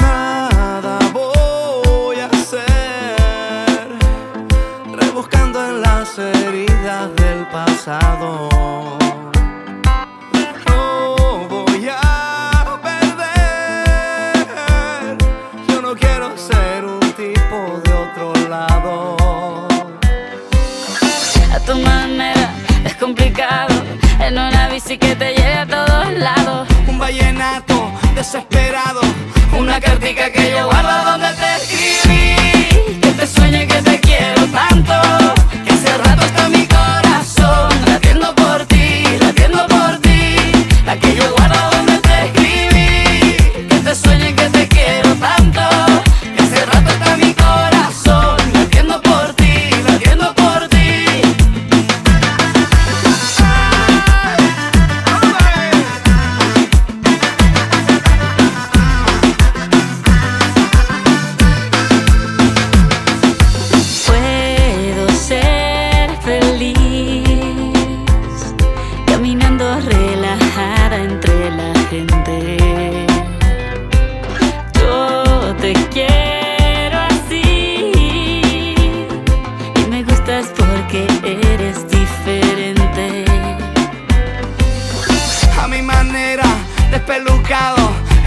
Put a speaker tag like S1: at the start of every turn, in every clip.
S1: Nada voy a hacer rebuscando en las heridas del pasado. A
S2: tu manera es complicado, en una bici que te lleve a todos lados.
S1: Un vallenato desesperado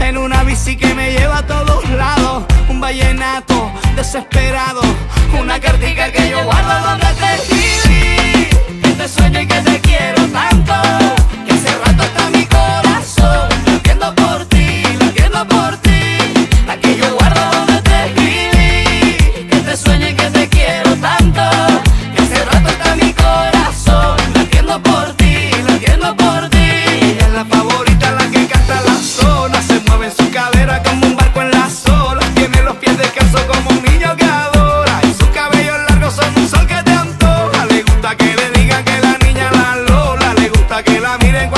S1: En una bici que me lleva
S2: a todos lados. Un vallenato desesperado Una cartica
S1: que yo guardo donde te escribí.
S2: Este que te sueño y que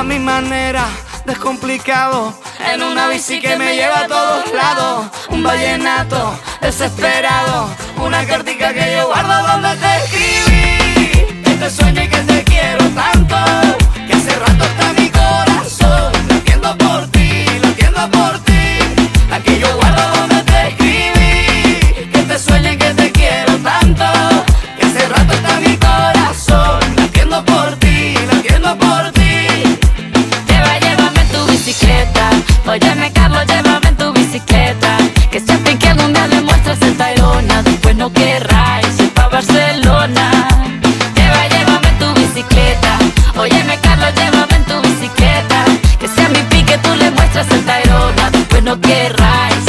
S1: a mi manera, descomplicado. En una bici que me lleva a todos lados, un vallenato desesperado, una cartica que yo guardo donde te escribí. Este sueño
S2: llévame en tu bicicleta. Que sea mi pique, tú le muestras el
S1: tairona. Bueno, que raíz,